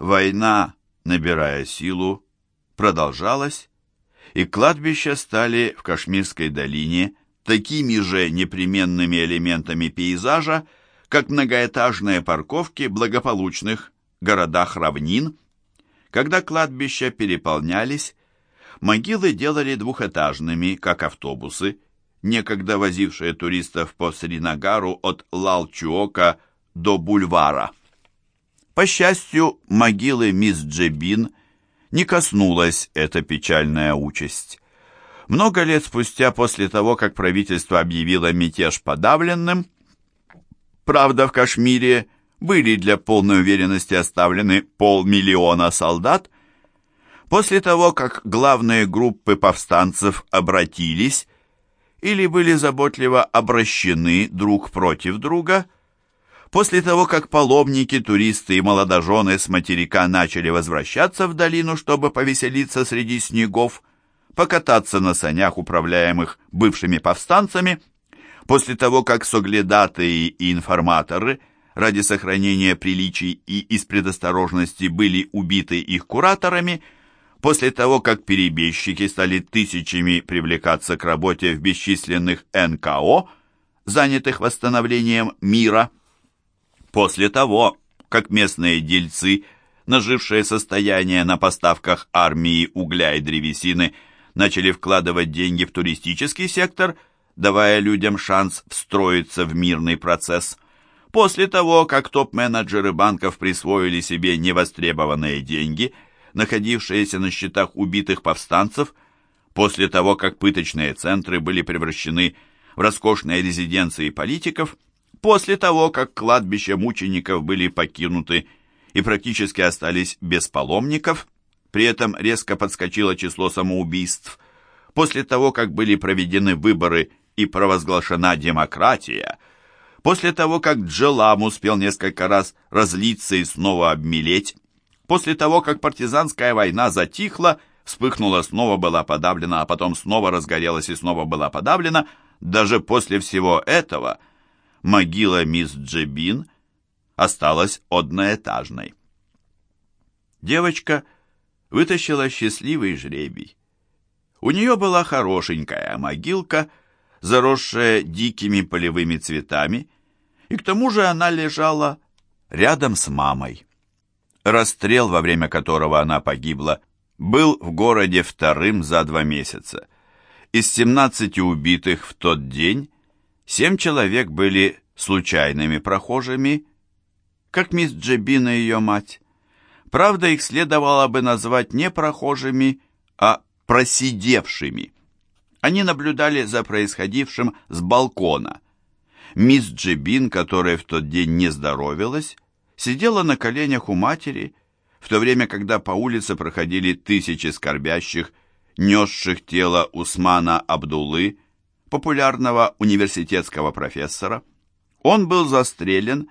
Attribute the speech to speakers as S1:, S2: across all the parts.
S1: Война, набирая силу, продолжалась, и кладбища стали в Кашмирской долине такими же непременными элементами пейзажа, как многоэтажные парковки благополучных городах равнин. Когда кладбища переполнялись, могилы делали двухэтажными, как автобусы, некогда возившие туристов по Сринагару от Лалчуока до бульвара. По счастью, могилы мисс Джебин не коснулась эта печальная участь. Много лет спустя, после того, как правительство объявило мятеж подавленным, правда, в Кашмире были для полной уверенности оставлены полмиллиона солдат, после того, как главные группы повстанцев обратились или были заботливо обращены друг против друга – После того, как паломники, туристы и молодожены с материка начали возвращаться в долину, чтобы повеселиться среди снегов, покататься на санях, управляемых бывшими повстанцами, после того, как соглядатые и информаторы ради сохранения приличий и из предосторожности были убиты их кураторами, после того, как перебежчики стали тысячами привлекаться к работе в бесчисленных НКО, занятых восстановлением мира – После того, как местные дельцы, нажившие состояние на поставках армии угля и древесины, начали вкладывать деньги в туристический сектор, давая людям шанс встроиться в мирный процесс. После того, как топ-менеджеры банков присвоили себе невостребованные деньги, находившиеся на счетах убитых повстанцев, после того, как пыточные центры были превращены в роскошные резиденции политиков – После того, как кладбища мучеников были покинуты и практически остались без паломников, при этом резко подскочило число самоубийств, после того, как были проведены выборы и провозглашена демократия, после того, как Джелам успел несколько раз разлиться и снова обмелеть, после того, как партизанская война затихла, вспыхнула, снова была подавлена, а потом снова разгорелась и снова была подавлена, даже после всего этого – могила мисс Джебин осталась одноэтажной. Девочка вытащила счастливый жребий. У нее была хорошенькая могилка, заросшая дикими полевыми цветами, и к тому же она лежала рядом с мамой. Расстрел, во время которого она погибла, был в городе вторым за два месяца. Из 17 убитых в тот день Семь человек были случайными прохожими, как мисс Джебин и ее мать. Правда, их следовало бы назвать не прохожими, а просидевшими. Они наблюдали за происходившим с балкона. Мисс Джебин, которая в тот день не здоровилась, сидела на коленях у матери, в то время, когда по улице проходили тысячи скорбящих, несших тело Усмана Абдулы, популярного университетского профессора. Он был застрелен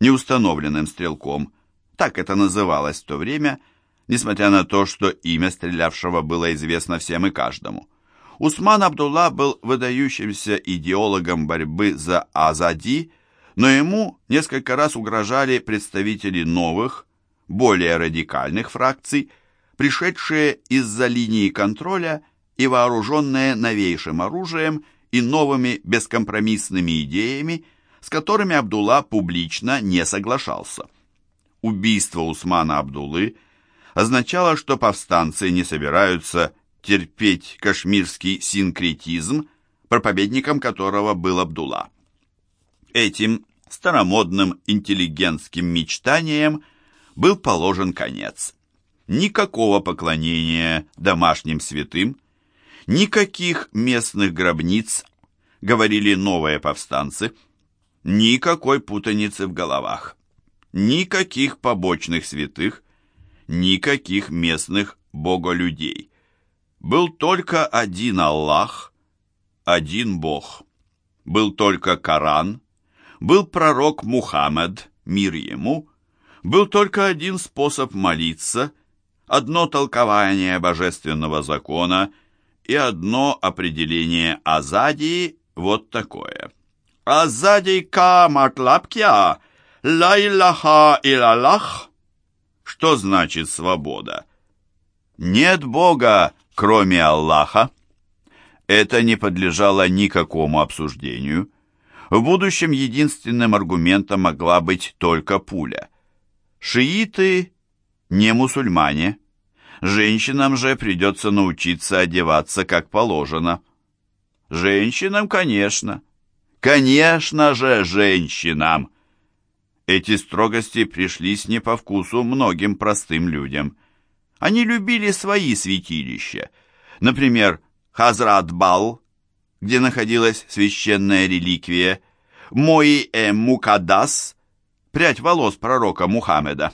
S1: неустановленным стрелком, так это называлось в то время, несмотря на то, что имя стрелявшего было известно всем и каждому. Усман Абдулла был выдающимся идеологом борьбы за Азади, но ему несколько раз угрожали представители новых, более радикальных фракций, пришедшие из-за линии контроля и вооруженные новейшим оружием и новыми бескомпромиссными идеями, с которыми Абдулла публично не соглашался. Убийство Усмана Абдуллы означало, что повстанцы не собираются терпеть кашмирский синкретизм, проповедником которого был Абдулла. Этим старомодным интеллигентским мечтаниям был положен конец. Никакого поклонения домашним святым, Никаких местных гробниц, говорили новые повстанцы, никакой путаницы в головах, никаких побочных святых, никаких местных боголюдей. Был только один Аллах, один Бог. Был только Коран, был пророк Мухаммед, мир ему, был только один способ молиться, одно толкование божественного закона – и одно определение азадии вот такое. Азадий ка матлаб кя, ла илляха илаллах. Что значит свобода? Нет Бога, кроме Аллаха. Это не подлежало никакому обсуждению. В будущем единственным аргументом могла быть только пуля. Шииты не мусульмане. Женщинам же придется научиться одеваться как положено. Женщинам, конечно. Конечно же, женщинам. Эти строгости пришлись не по вкусу многим простым людям. Они любили свои святилища. Например, Хазрат-Бал, где находилась священная реликвия, Мои-э-Мукадас, прядь волос пророка Мухаммеда.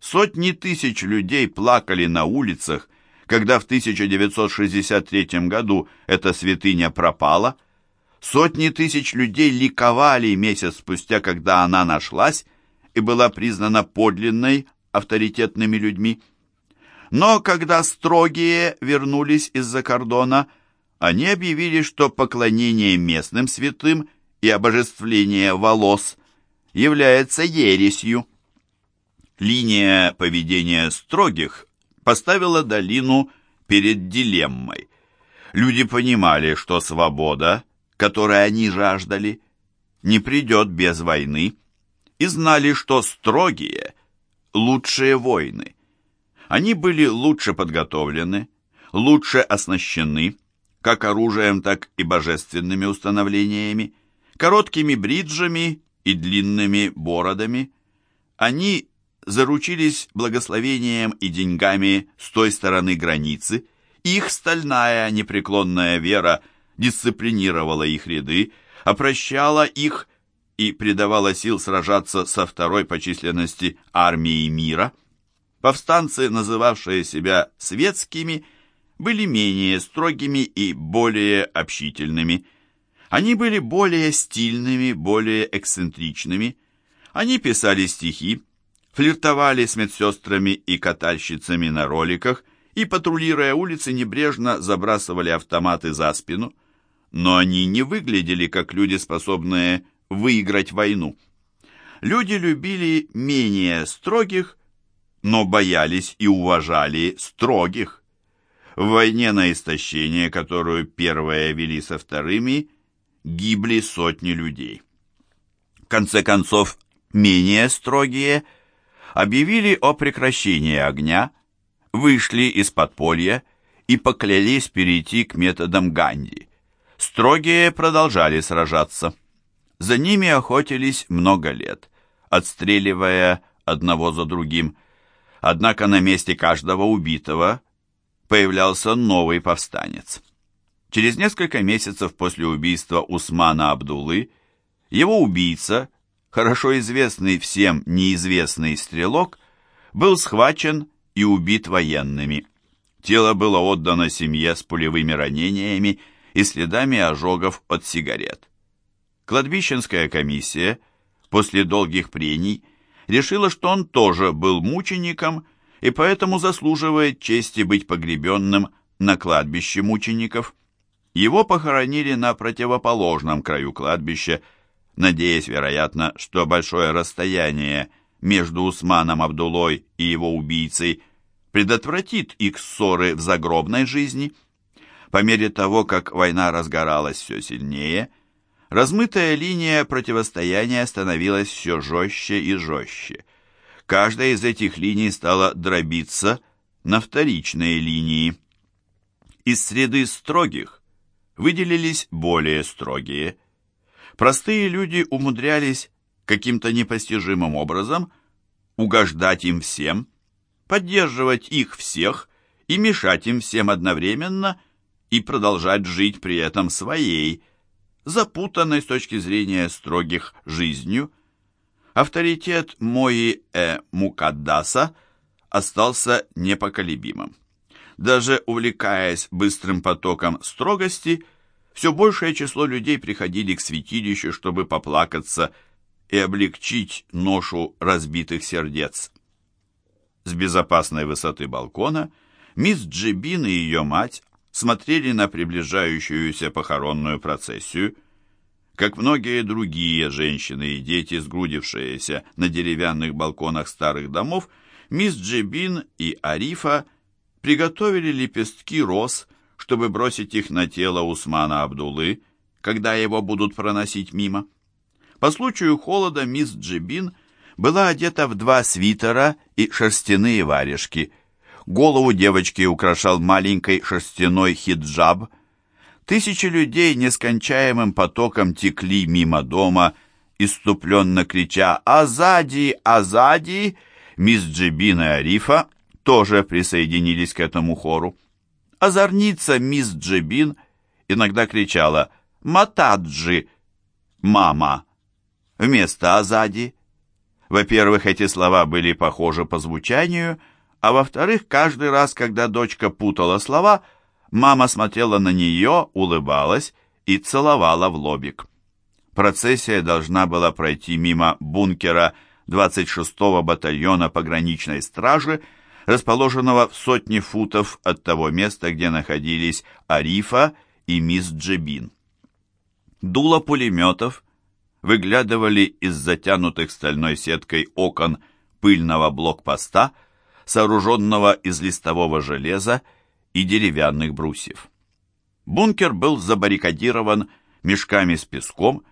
S1: Сотни тысяч людей плакали на улицах, когда в 1963 году эта святыня пропала. Сотни тысяч людей ликовали месяц спустя, когда она нашлась и была признана подлинной авторитетными людьми. Но когда строгие вернулись из-за кордона, они объявили, что поклонение местным святым и обожествление волос является ересью. Линия поведения строгих поставила долину перед дилеммой. Люди понимали, что свобода, которой они жаждали, не придет без войны, и знали, что строгие – лучшие воины – они были лучше подготовлены, лучше оснащены, как оружием, так и божественными установлениями, короткими бриджами и длинными бородами. Они заручились благословением и деньгами с той стороны границы, их стальная непреклонная вера дисциплинировала их ряды, опрощала их и придавала сил сражаться со второй по численности армией мира – Повстанцы, называвшие себя светскими, были менее строгими и более общительными. Они были более стильными, более эксцентричными. Они писали стихи, флиртовали с медсестрами и катальщицами на роликах и, патрулируя улицы, небрежно забрасывали автоматы за спину. Но они не выглядели как люди, способные выиграть войну. Люди любили менее строгих, но боялись и уважали строгих. В войне на истощение, которую первые вели со вторыми, гибли сотни людей. В конце концов, менее строгие объявили о прекращении огня, вышли из подполья и поклялись перейти к методам Ганди. Строгие продолжали сражаться. За ними охотились много лет, отстреливая одного за другим – Однако на месте каждого убитого появлялся новый повстанец. Через несколько месяцев после убийства Усмана Абдулы его убийца, хорошо известный всем неизвестный стрелок, был схвачен и убит военными. Тело было отдано семье с пулевыми ранениями и следами ожогов от сигарет. Кладбищенская комиссия после долгих прений решила, что он тоже был мучеником и поэтому заслуживает чести быть погребенным на кладбище мучеников. Его похоронили на противоположном краю кладбища, надеясь, вероятно, что большое расстояние между Усманом Абдулой и его убийцей предотвратит их ссоры в загробной жизни. По мере того, как война разгоралась все сильнее – Размытая линия противостояния становилась все жестче и жестче. Каждая из этих линий стала дробиться на вторичные линии. Из среды строгих выделились более строгие. Простые люди умудрялись каким-то непостижимым образом угождать им всем, поддерживать их всех и мешать им всем одновременно и продолжать жить при этом своей, запутанной с точки зрения строгих жизнью, авторитет Мои-э Мукаддаса остался непоколебимым. Даже увлекаясь быстрым потоком строгости, все большее число людей приходили к святилищу, чтобы поплакаться и облегчить ношу разбитых сердец. С безопасной высоты балкона мисс Джибин и ее мать смотрели на приближающуюся похоронную процессию. Как многие другие женщины и дети, сгрудившиеся на деревянных балконах старых домов, мисс Джибин и Арифа приготовили лепестки роз, чтобы бросить их на тело Усмана Абдулы, когда его будут проносить мимо. По случаю холода мисс Джибин была одета в два свитера и шерстяные варежки. Голову девочки украшал маленький шерстяной хиджаб. Тысячи людей нескончаемым потоком текли мимо дома, иступленно крича «Азади! Азади!» Мисс Джибин и Арифа тоже присоединились к этому хору. Озорница мисс Джибин иногда кричала «Матаджи! Мама!» вместо Азади. Во-первых, эти слова были похожи по звучанию, а во-вторых, каждый раз, когда дочка путала слова, мама смотрела на нее, улыбалась и целовала в лобик. Процессия должна была пройти мимо бункера 26-го батальона пограничной стражи, расположенного в сотне футов от того места, где находились Арифа и мисс Джебин. Дуло пулеметов выглядывали из затянутых стальной сеткой окон пыльного блокпоста, сооруженного из листового железа и деревянных брусьев. Бункер был забаррикадирован мешками с песком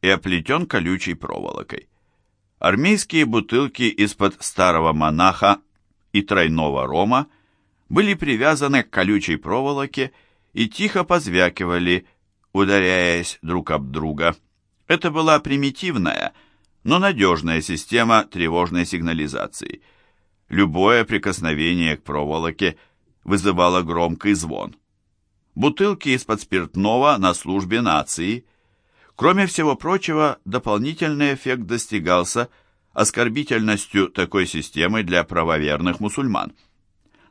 S1: и оплетен колючей проволокой. Армейские бутылки из-под старого монаха и тройного рома были привязаны к колючей проволоке и тихо позвякивали, ударяясь друг об друга. Это была примитивная, но надежная система тревожной сигнализации. Любое прикосновение к проволоке вызывало громкий звон. Бутылки из-под спиртного на службе нации. Кроме всего прочего, дополнительный эффект достигался оскорбительностью такой системы для правоверных мусульман.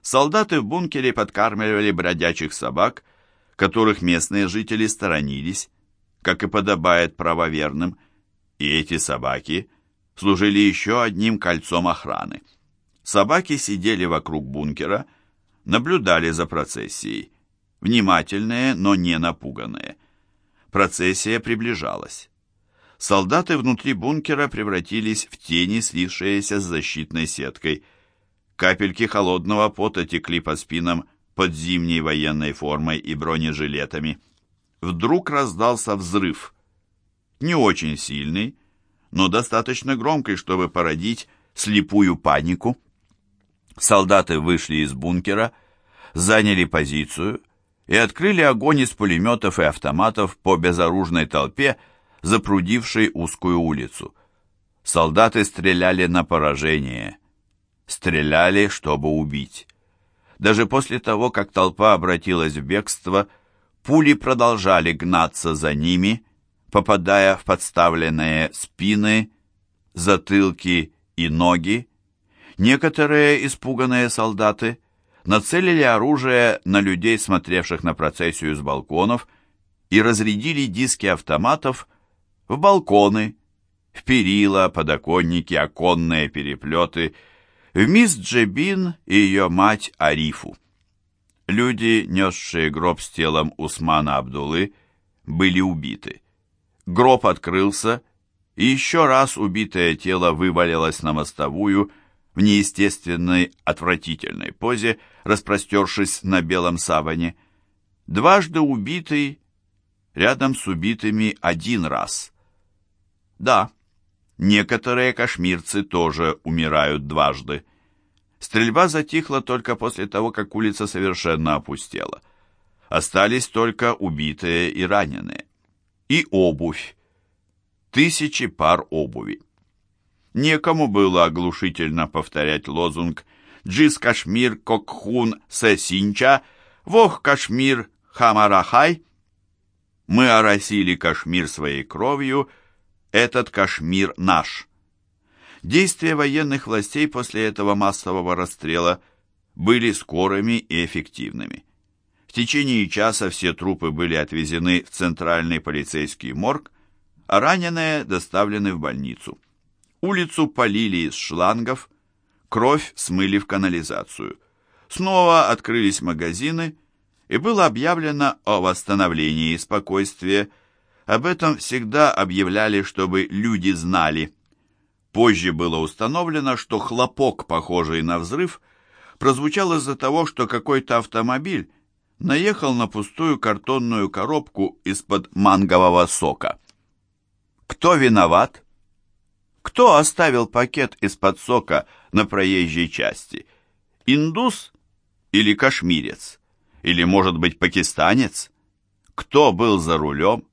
S1: Солдаты в бункере подкармливали бродячих собак, которых местные жители сторонились, как и подобает правоверным, и эти собаки служили еще одним кольцом охраны. Собаки сидели вокруг бункера, наблюдали за процессией, внимательные, но не напуганные. Процессия приближалась. Солдаты внутри бункера превратились в тени, слившиеся с защитной сеткой. Капельки холодного пота текли по спинам под зимней военной формой и бронежилетами вдруг раздался взрыв. Не очень сильный, но достаточно громкий, чтобы породить слепую панику. Солдаты вышли из бункера, заняли позицию и открыли огонь из пулеметов и автоматов по безоружной толпе, запрудившей узкую улицу. Солдаты стреляли на поражение. Стреляли, чтобы убить. Даже после того, как толпа обратилась в бегство, Пули продолжали гнаться за ними, попадая в подставленные спины, затылки и ноги. Некоторые испуганные солдаты нацелили оружие на людей, смотревших на процессию с балконов, и разрядили диски автоматов в балконы, в перила, подоконники, оконные переплеты, в мисс Джебин и ее мать Арифу. Люди, несшие гроб с телом Усмана Абдулы, были убиты. Гроб открылся, и еще раз убитое тело вывалилось на мостовую в неестественной, отвратительной позе, распростершись на белом саване. Дважды убитый, рядом с убитыми один раз. Да, некоторые кашмирцы тоже умирают дважды. Стрельба затихла только после того, как улица совершенно опустела. Остались только убитые и раненые. И обувь. Тысячи пар обуви. Некому было оглушительно повторять лозунг «Джис Кашмир Кокхун Сесинча, Вох Кашмир Хамарахай». Мы оросили Кашмир своей кровью, этот Кашмир наш. Действия военных властей после этого массового расстрела были скорыми и эффективными. В течение часа все трупы были отвезены в центральный полицейский морг, а раненые доставлены в больницу. Улицу полили из шлангов, кровь смыли в канализацию. Снова открылись магазины, и было объявлено о восстановлении спокойствия. Об этом всегда объявляли, чтобы люди знали – Позже было установлено, что хлопок, похожий на взрыв, прозвучал из-за того, что какой-то автомобиль наехал на пустую картонную коробку из-под мангового сока. Кто виноват? Кто оставил пакет из-под сока на проезжей части? Индус или кашмирец? Или, может быть, пакистанец? Кто был за рулем?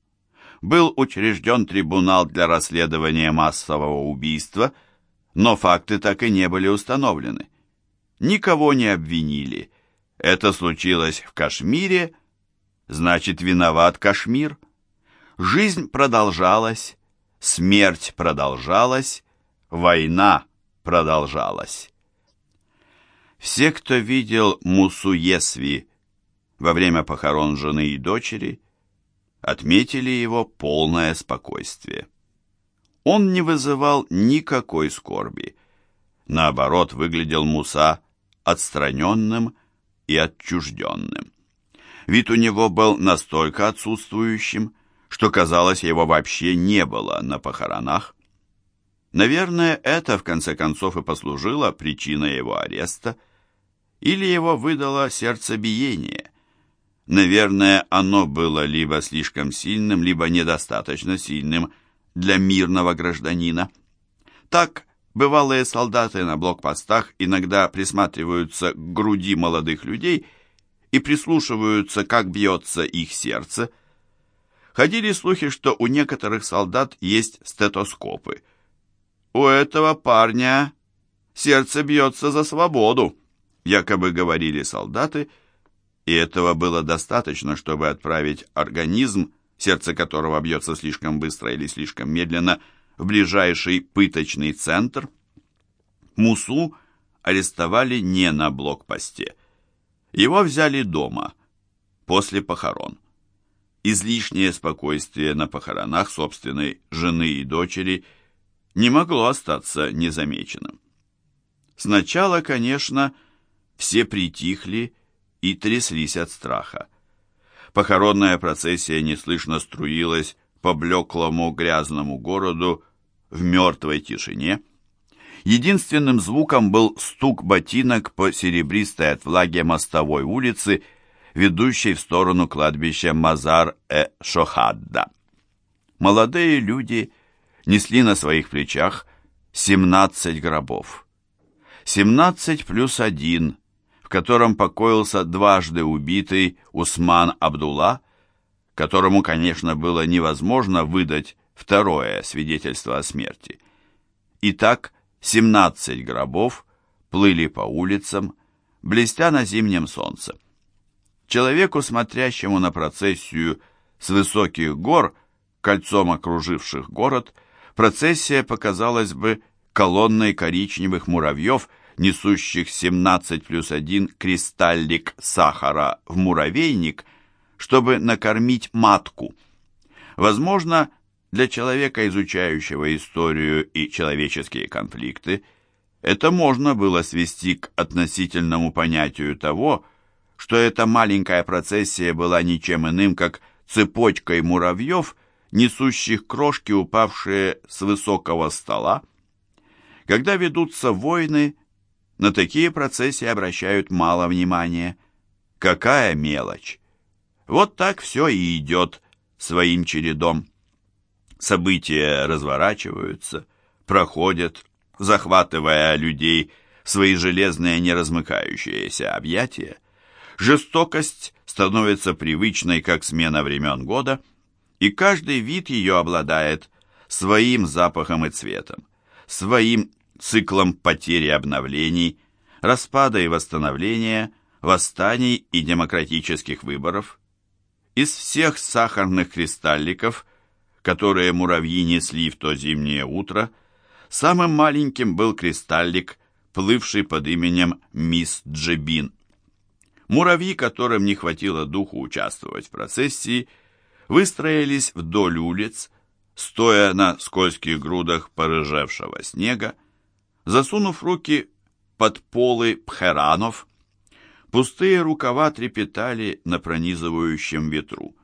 S1: Был учрежден трибунал для расследования массового убийства, но факты так и не были установлены. Никого не обвинили. Это случилось в Кашмире, значит, виноват Кашмир. Жизнь продолжалась, смерть продолжалась, война продолжалась. Все, кто видел Мусуесви во время похорон жены и дочери, отметили его полное спокойствие. Он не вызывал никакой скорби. Наоборот, выглядел Муса отстраненным и отчужденным. Вид у него был настолько отсутствующим, что, казалось, его вообще не было на похоронах. Наверное, это, в конце концов, и послужило причиной его ареста, или его выдало сердцебиение. Наверное, оно было либо слишком сильным, либо недостаточно сильным для мирного гражданина. Так, бывалые солдаты на блокпостах иногда присматриваются к груди молодых людей и прислушиваются, как бьется их сердце. Ходили слухи, что у некоторых солдат есть стетоскопы. У этого парня сердце бьется за свободу якобы говорили солдаты, и этого было достаточно, чтобы отправить организм, сердце которого бьется слишком быстро или слишком медленно, в ближайший пыточный центр. Мусу арестовали не на блокпосте. Его взяли дома, после похорон. Излишнее спокойствие на похоронах собственной жены и дочери не могло остаться незамеченным. Сначала, конечно, все притихли и тряслись от страха. Похоронная процессия неслышно струилась по блеклому грязному городу в мертвой тишине. Единственным звуком был стук ботинок по серебристой от влаги мостовой улицы, ведущей в сторону кладбища Мазар-э-Шохадда. Молодые люди несли на своих плечах 17 гробов. 17 плюс один котором покоился дважды убитый Усман Абдулла, которому, конечно, было невозможно выдать второе свидетельство о смерти. Итак, 17 гробов плыли по улицам, блестя на зимнем солнце. Человеку, смотрящему на процессию с высоких гор, кольцом окруживших город, процессия показалась бы колонной коричневых муравьев – несущих 17 плюс 1 кристаллик сахара в муравейник, чтобы накормить матку. Возможно, для человека, изучающего историю и человеческие конфликты, это можно было свести к относительному понятию того, что эта маленькая процессия была ничем иным, как цепочкой муравьев, несущих крошки, упавшие с высокого стола. Когда ведутся войны, на такие процессы обращают мало внимания. Какая мелочь! Вот так все и идет своим чередом. События разворачиваются, проходят, захватывая людей в свои железные неразмыкающиеся объятия. Жестокость становится привычной, как смена времен года, и каждый вид ее обладает своим запахом и цветом, своим циклом потери обновлений, распада и восстановления, восстаний и демократических выборов. Из всех сахарных кристалликов, которые муравьи несли в то зимнее утро, самым маленьким был кристаллик, плывший под именем мисс Джебин. Муравьи, которым не хватило духу участвовать в процессии, выстроились вдоль улиц, стоя на скользких грудах порыжевшего снега, Засунув руки под полы пхеранов, пустые рукава трепетали на пронизывающем ветру.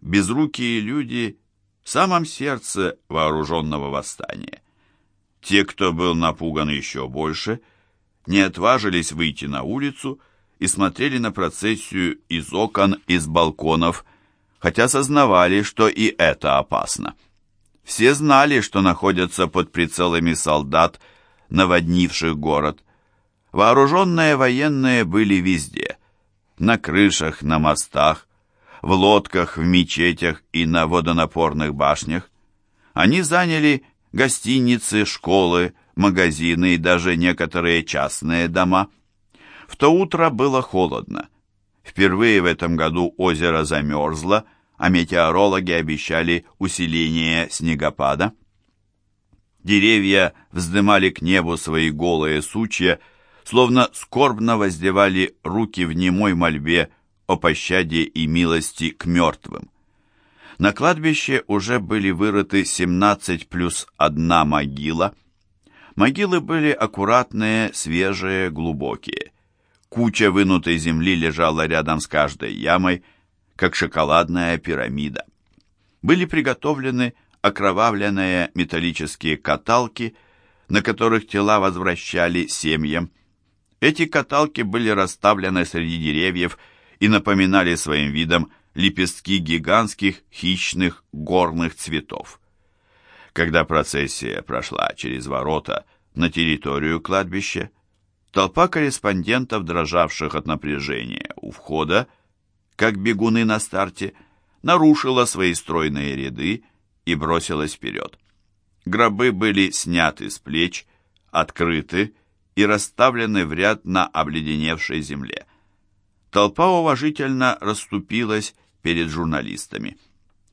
S1: Безрукие люди в самом сердце вооруженного восстания. Те, кто был напуган еще больше, не отважились выйти на улицу и смотрели на процессию из окон, из балконов, хотя сознавали, что и это опасно. Все знали, что находятся под прицелами солдат, наводнивших город. Вооруженные военные были везде. На крышах, на мостах, в лодках, в мечетях и на водонапорных башнях. Они заняли гостиницы, школы, магазины и даже некоторые частные дома. В то утро было холодно. Впервые в этом году озеро замерзло, а метеорологи обещали усиление снегопада. Деревья вздымали к небу свои голые сучья, словно скорбно воздевали руки в немой мольбе о пощаде и милости к мертвым. На кладбище уже были вырыты 17 плюс одна могила. Могилы были аккуратные, свежие, глубокие. Куча вынутой земли лежала рядом с каждой ямой, как шоколадная пирамида. Были приготовлены окровавленные металлические каталки, на которых тела возвращали семьям. Эти каталки были расставлены среди деревьев и напоминали своим видом лепестки гигантских хищных горных цветов. Когда процессия прошла через ворота на территорию кладбища, толпа корреспондентов, дрожавших от напряжения у входа, как бегуны на старте, нарушила свои стройные ряды и бросилась вперед. Гробы были сняты с плеч, открыты и расставлены в ряд на обледеневшей земле. Толпа уважительно расступилась перед журналистами.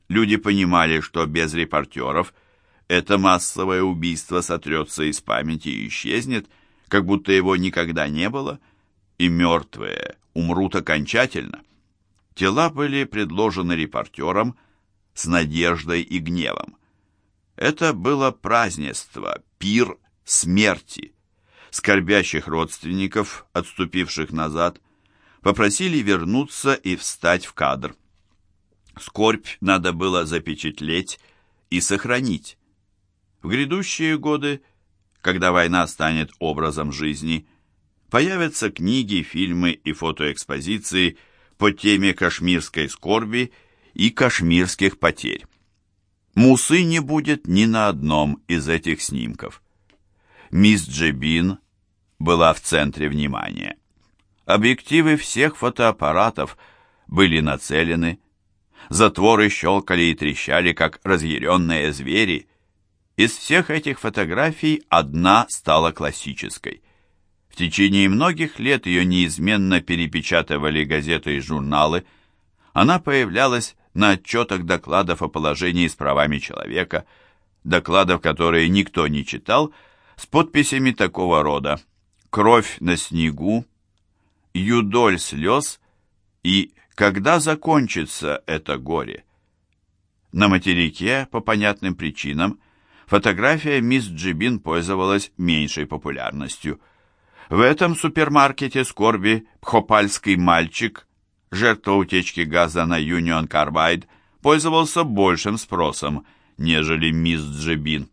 S1: Люди понимали, что без репортеров это массовое убийство сотрется из памяти и исчезнет, как будто его никогда не было, и мертвые умрут окончательно. Тела были предложены репортерам с надеждой и гневом. Это было празднество, пир смерти. Скорбящих родственников, отступивших назад, попросили вернуться и встать в кадр. Скорбь надо было запечатлеть и сохранить. В грядущие годы, когда война станет образом жизни, появятся книги, фильмы и фотоэкспозиции – по теме кашмирской скорби и кашмирских потерь. Мусы не будет ни на одном из этих снимков. Мисс Джебин была в центре внимания. Объективы всех фотоаппаратов были нацелены, затворы щелкали и трещали, как разъяренные звери. Из всех этих фотографий одна стала классической. В течение многих лет ее неизменно перепечатывали газеты и журналы. Она появлялась на отчетах докладов о положении с правами человека, докладов, которые никто не читал, с подписями такого рода «Кровь на снегу», «Юдоль слез» и «Когда закончится это горе?». На материке, по понятным причинам, фотография мисс Джибин пользовалась меньшей популярностью – в этом супермаркете скорби пхопальский мальчик, жертва утечки газа на Юнион Карбайд, пользовался большим спросом, нежели мисс Джебин.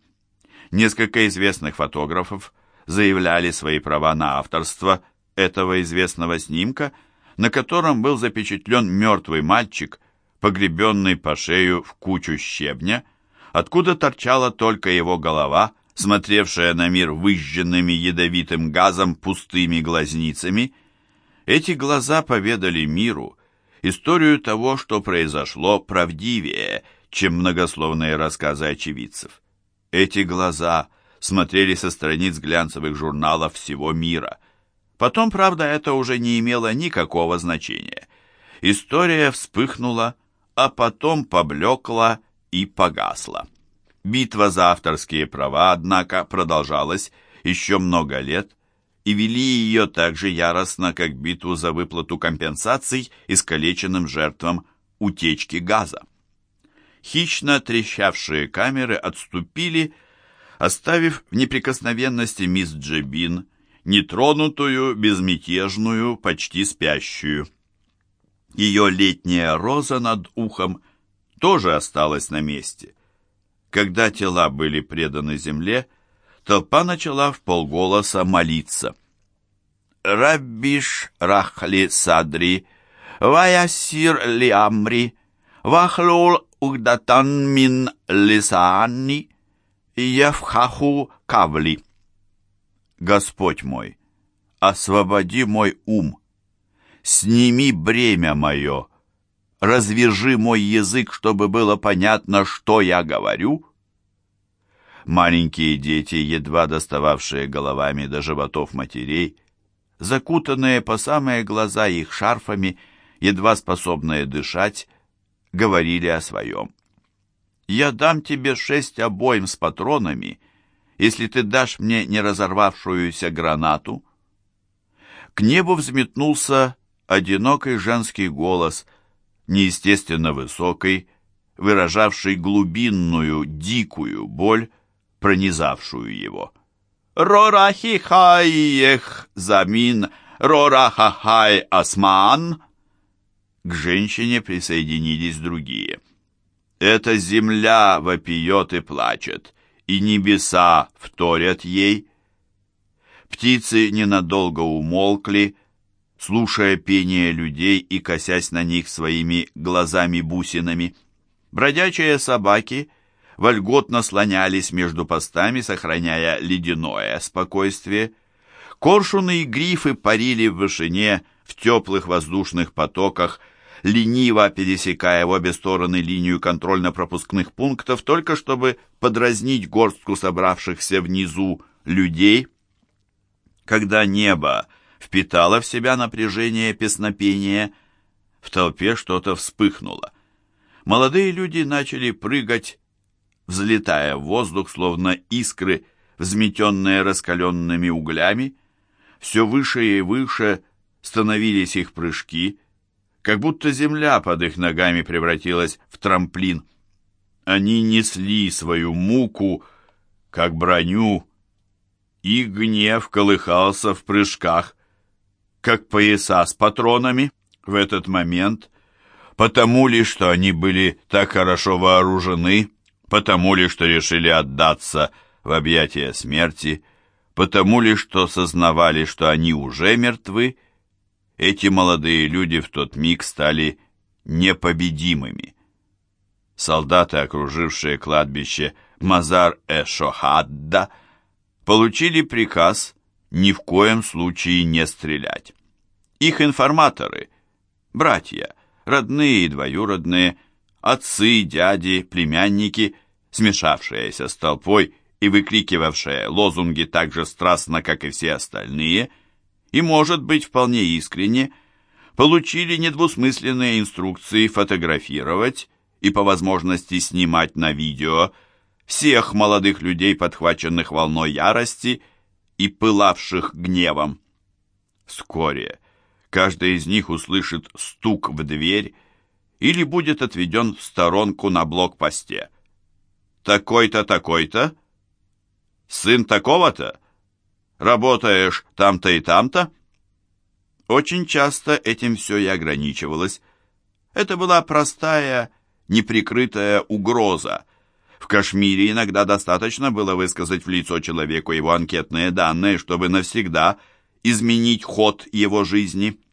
S1: Несколько известных фотографов заявляли свои права на авторство этого известного снимка, на котором был запечатлен мертвый мальчик, погребенный по шею в кучу щебня, откуда торчала только его голова – смотревшая на мир выжженными ядовитым газом пустыми глазницами, эти глаза поведали миру историю того, что произошло правдивее, чем многословные рассказы очевидцев. Эти глаза смотрели со страниц глянцевых журналов всего мира. Потом, правда, это уже не имело никакого значения. История вспыхнула, а потом поблекла и погасла. Битва за авторские права, однако, продолжалась еще много лет, и вели ее так же яростно, как битву за выплату компенсаций искалеченным жертвам утечки газа. Хищно трещавшие камеры отступили, оставив в неприкосновенности мисс Джебин, нетронутую, безмятежную, почти спящую. Ее летняя роза над ухом тоже осталась на месте – когда тела были преданы земле, толпа начала в полголоса молиться. «Раббиш рахли садри, ваясир ли амри, вахлул угдатан мин лисаанни, явхаху кавли». Господь мой, освободи мой ум, сними бремя мое, развяжи мой язык, чтобы было понятно, что я говорю». Маленькие дети, едва достававшие головами до животов матерей, закутанные по самые глаза их шарфами, едва способные дышать, говорили о своем. «Я дам тебе шесть обоим с патронами, если ты дашь мне не разорвавшуюся гранату». К небу взметнулся одинокий женский голос, неестественно высокий, выражавший глубинную, дикую боль, пронизавшую его. «Рорахихайех замин, рорахахай осман!» К женщине присоединились другие. «Эта земля вопиет и плачет, и небеса вторят ей». Птицы ненадолго умолкли, слушая пение людей и косясь на них своими глазами-бусинами. Бродячие собаки вольготно слонялись между постами, сохраняя ледяное спокойствие. Коршуны и грифы парили в вышине в теплых воздушных потоках, лениво пересекая в обе стороны линию контрольно-пропускных пунктов, только чтобы подразнить горстку собравшихся внизу людей. Когда небо впитала в себя напряжение песнопения, в толпе что-то вспыхнуло. Молодые люди начали прыгать, взлетая в воздух, словно искры, взметенные раскаленными углями. Все выше и выше становились их прыжки, как будто земля под их ногами превратилась в трамплин. Они несли свою муку, как броню, и гнев колыхался в прыжках, как пояса с патронами в этот момент, потому ли, что они были так хорошо вооружены, потому ли, что решили отдаться в объятия смерти, потому ли, что сознавали, что они уже мертвы, эти молодые люди в тот миг стали непобедимыми. Солдаты, окружившие кладбище Мазар-э-Шохадда, получили приказ ни в коем случае не стрелять. Их информаторы, братья, родные и двоюродные, отцы, дяди, племянники, смешавшиеся с толпой и выкрикивавшие лозунги так же страстно, как и все остальные, и, может быть, вполне искренне, получили недвусмысленные инструкции фотографировать и по возможности снимать на видео всех молодых людей, подхваченных волной ярости и пылавших гневом. Вскоре каждый из них услышит стук в дверь или будет отведен в сторонку на блокпосте. «Такой-то, такой-то? Сын такого-то? Работаешь там-то и там-то?» Очень часто этим все и ограничивалось. Это была простая, неприкрытая угроза, в Кашмире иногда достаточно было высказать в лицо человеку его анкетные данные, чтобы навсегда изменить ход его жизни –